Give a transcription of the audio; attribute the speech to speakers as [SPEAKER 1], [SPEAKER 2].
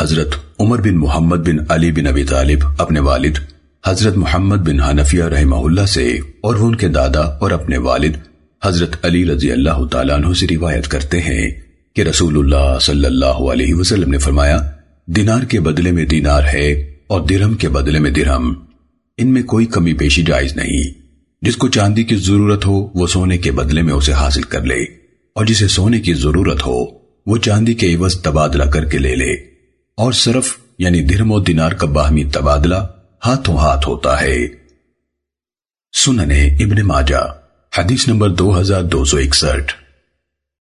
[SPEAKER 1] حضرت عمر بن محمد بن علی بن ابی طالب اپنے والد، حضرت محمد بن حنفیہ رحمہ اللہ سے اور وہ ان کے دادا اور اپنے والد، حضرت علی رضی اللہ تعالیٰ عنہ سے روایت کرتے ہیں کہ رسول اللہ صلی اللہ علیہ وسلم نے فرمایا، دینار کے بدلے میں دینار ہے اور درہم کے بدلے میں درہم۔ ان میں کوئی کمی پیشی جائز نہیں۔ جس کو چاندی کی ضرورت ہو، وہ سونے کے بدلے میں اسے حاصل کر لے۔ اور جسے سونے کی ضرورت ہو، وہ چاندی کے عوض تبادلہ کر کے لے لے۔ اور صرف یعنی درم و دینار کا باہمی تبادلہ ہاتھوں ہاتھ ہوتا ہے۔ سننے ابن ماجہ، حدیث نمبر دو ہزار دو سو اکسٹھ۔